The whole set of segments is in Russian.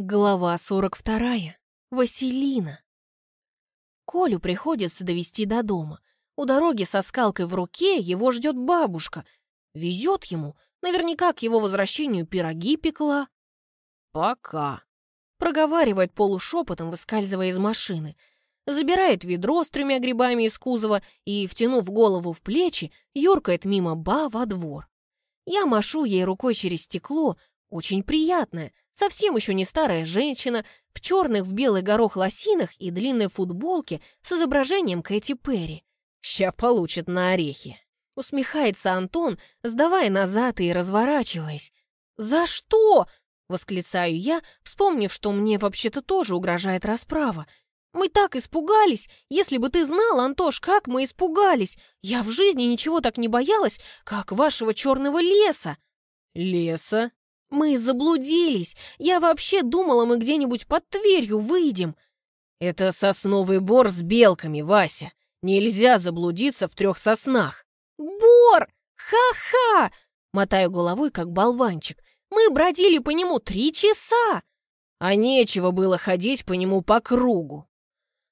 Глава 42. Василина. Колю приходится довести до дома. У дороги со скалкой в руке его ждет бабушка. Везет ему, наверняка к его возвращению пироги пекла. «Пока», — проговаривает полушепотом, выскальзывая из машины. Забирает ведро с тремя грибами из кузова и, втянув голову в плечи, юркает мимо ба во двор. Я машу ей рукой через стекло, очень приятная, совсем еще не старая женщина, в черных в белый горох лосинах и длинной футболке с изображением Кэти Перри. «Ща получит на орехи!» Усмехается Антон, сдавая назад и разворачиваясь. «За что?» — восклицаю я, вспомнив, что мне вообще-то тоже угрожает расправа. «Мы так испугались! Если бы ты знал, Антош, как мы испугались! Я в жизни ничего так не боялась, как вашего черного леса!» «Леса?» «Мы заблудились! Я вообще думала, мы где-нибудь под Тверью выйдем!» «Это сосновый бор с белками, Вася! Нельзя заблудиться в трех соснах!» «Бор! Ха-ха!» Мотаю головой, как болванчик. «Мы бродили по нему три часа!» «А нечего было ходить по нему по кругу!»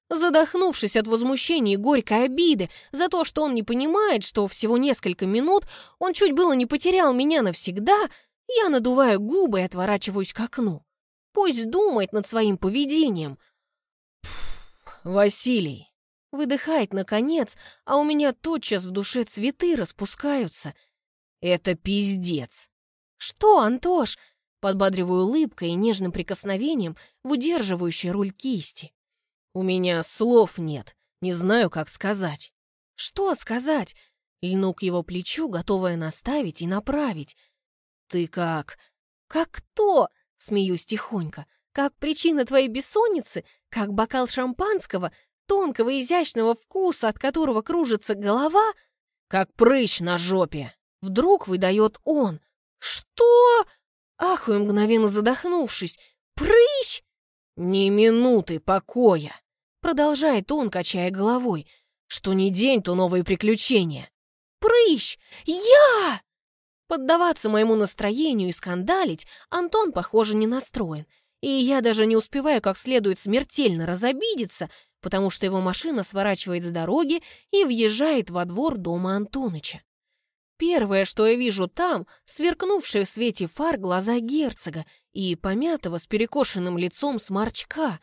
Задохнувшись от возмущения и горькой обиды за то, что он не понимает, что всего несколько минут он чуть было не потерял меня навсегда, я надуваю губы и отворачиваюсь к окну. Пусть думает над своим поведением. Василий. Выдыхает наконец, а у меня тотчас в душе цветы распускаются. Это пиздец. Что, Антош? Подбадриваю улыбкой и нежным прикосновением в удерживающий руль кисти. У меня слов нет, не знаю, как сказать. Что сказать? Льну к его плечу, готовая наставить и направить. «Ты как?» «Как кто?» — смеюсь тихонько. «Как причина твоей бессонницы? Как бокал шампанского, тонкого изящного вкуса, от которого кружится голова?» «Как прыщ на жопе!» Вдруг выдает он. «Что?» Ахую, мгновенно задохнувшись. «Прыщ?» «Ни минуты покоя!» Продолжает он, качая головой. «Что ни день, то новые приключения!» «Прыщ! Я!» Поддаваться моему настроению и скандалить Антон, похоже, не настроен. И я даже не успеваю как следует смертельно разобидеться, потому что его машина сворачивает с дороги и въезжает во двор дома Антоныча. Первое, что я вижу там, сверкнувшие в свете фар глаза герцога и помятого с перекошенным лицом сморчка.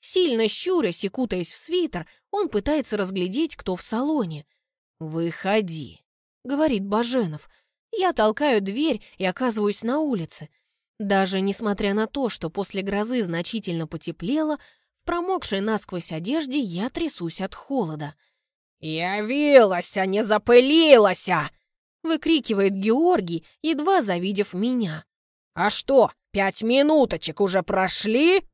Сильно щурясь и кутаясь в свитер, он пытается разглядеть, кто в салоне. «Выходи», — говорит Баженов, — я толкаю дверь и оказываюсь на улице. Даже несмотря на то, что после грозы значительно потеплело, в промокшей насквозь одежде я трясусь от холода. «Явилась, а не запылилась!» выкрикивает Георгий, едва завидев меня. «А что, пять минуточек уже прошли?»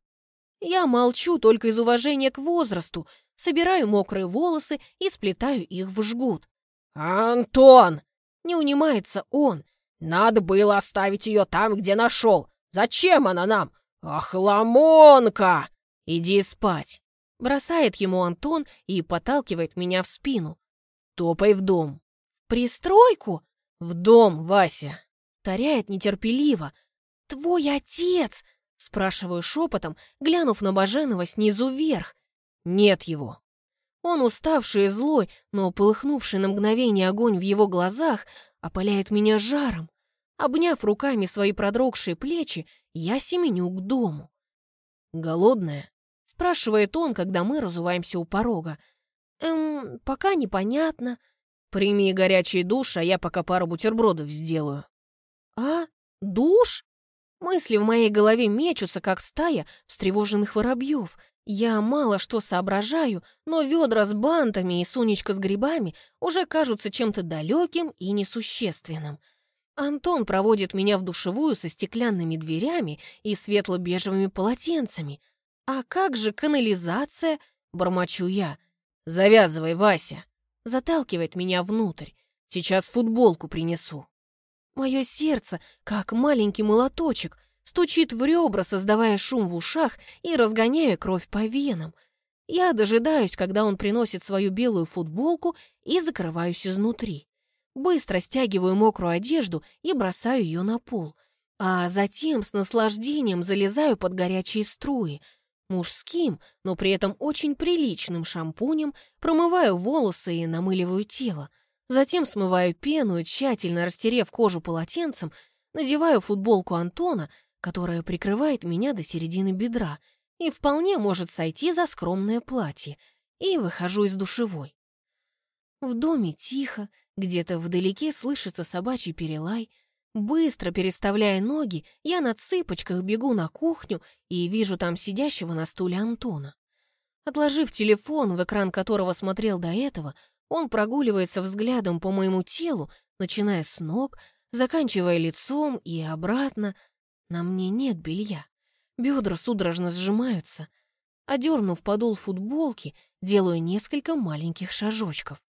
Я молчу только из уважения к возрасту, собираю мокрые волосы и сплетаю их в жгут. «Антон, не унимается он. Надо было оставить ее там, где нашел. Зачем она нам? Ах, ламонка! Иди спать. Бросает ему Антон и подталкивает меня в спину. Топай в дом. Пристройку? В дом, Вася. Таряет нетерпеливо. Твой отец? Спрашиваю шепотом, глянув на Баженова снизу вверх. Нет его. Он, уставший и злой, но полыхнувший на мгновение огонь в его глазах, опаляет меня жаром. Обняв руками свои продрогшие плечи, я семеню к дому. «Голодная?» — спрашивает он, когда мы разуваемся у порога. «Эм, пока непонятно. Прими горячий душ, а я пока пару бутербродов сделаю». «А? Душ?» Мысли в моей голове мечутся, как стая встревоженных воробьев. Я мало что соображаю, но ведра с бантами и сунечка с грибами уже кажутся чем-то далеким и несущественным. Антон проводит меня в душевую со стеклянными дверями и светло-бежевыми полотенцами. «А как же канализация?» — бормочу я. «Завязывай, Вася!» — заталкивает меня внутрь. «Сейчас футболку принесу». Мое сердце, как маленький молоточек, стучит в ребра, создавая шум в ушах и разгоняя кровь по венам. Я дожидаюсь, когда он приносит свою белую футболку и закрываюсь изнутри. Быстро стягиваю мокрую одежду и бросаю ее на пол. а затем с наслаждением залезаю под горячие струи. Мужским, но при этом очень приличным шампунем промываю волосы и намыливаю тело. Затем смываю пену тщательно растерев кожу полотенцем, надеваю футболку Антона, которая прикрывает меня до середины бедра и вполне может сойти за скромное платье, и выхожу из душевой. В доме тихо, где-то вдалеке слышится собачий перелай — Быстро переставляя ноги, я на цыпочках бегу на кухню и вижу там сидящего на стуле Антона. Отложив телефон, в экран которого смотрел до этого, он прогуливается взглядом по моему телу, начиная с ног, заканчивая лицом и обратно. На мне нет белья. Бедра судорожно сжимаются. Одернув подол футболки, делаю несколько маленьких шажочков.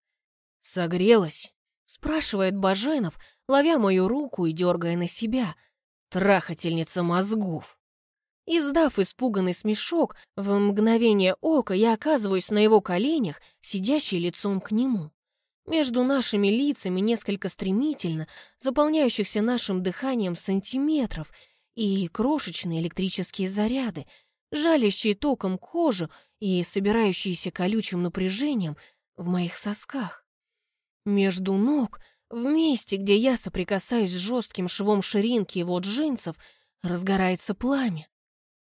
«Согрелась?» — спрашивает Баженов, ловя мою руку и дергая на себя. Трахательница мозгов. Издав испуганный смешок, в мгновение ока я оказываюсь на его коленях, сидящий лицом к нему. Между нашими лицами несколько стремительно, заполняющихся нашим дыханием сантиметров, и крошечные электрические заряды, жалящие током кожу и собирающиеся колючим напряжением в моих сосках. Между ног в месте, где я соприкасаюсь с жестким швом ширинки его джинсов, разгорается пламя.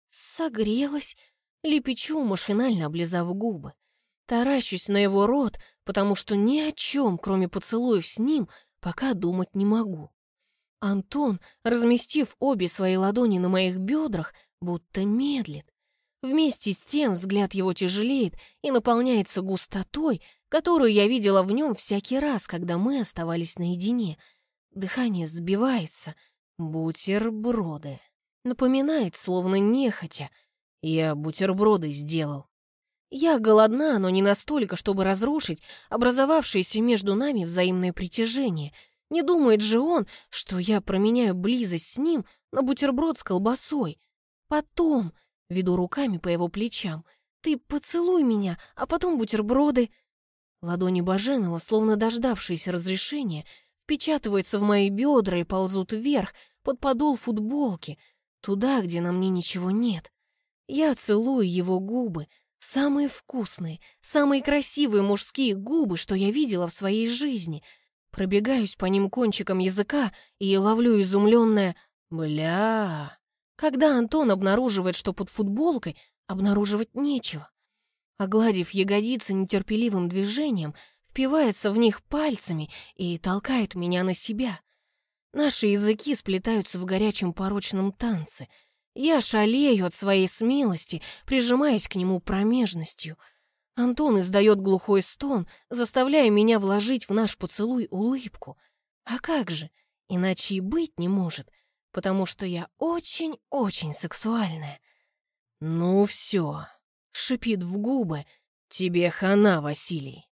Согрелась, лепечу, машинально облизав губы. Таращусь на его рот, потому что ни о чем, кроме поцелуев с ним, пока думать не могу. Антон, разместив обе свои ладони на моих бедрах, будто медлит. Вместе с тем взгляд его тяжелеет и наполняется густотой, которую я видела в нем всякий раз, когда мы оставались наедине. Дыхание сбивается. Бутерброды. Напоминает, словно нехотя. Я бутерброды сделал. Я голодна, но не настолько, чтобы разрушить образовавшееся между нами взаимное притяжение. Не думает же он, что я променяю близость с ним на бутерброд с колбасой. Потом, веду руками по его плечам, ты поцелуй меня, а потом бутерброды. Ладони Баженова, словно дождавшиеся разрешения, впечатываются в мои бедра и ползут вверх, под подол футболки, туда, где на мне ничего нет. Я целую его губы, самые вкусные, самые красивые мужские губы, что я видела в своей жизни. Пробегаюсь по ним кончиком языка и ловлю изумленное «бля». Когда Антон обнаруживает, что под футболкой обнаруживать нечего. Огладив ягодицы нетерпеливым движением, впивается в них пальцами и толкает меня на себя. Наши языки сплетаются в горячем порочном танце. Я шалею от своей смелости, прижимаясь к нему промежностью. Антон издает глухой стон, заставляя меня вложить в наш поцелуй улыбку. А как же, иначе и быть не может, потому что я очень-очень сексуальная. «Ну все», шипит в губы. «Тебе хана, Василий!»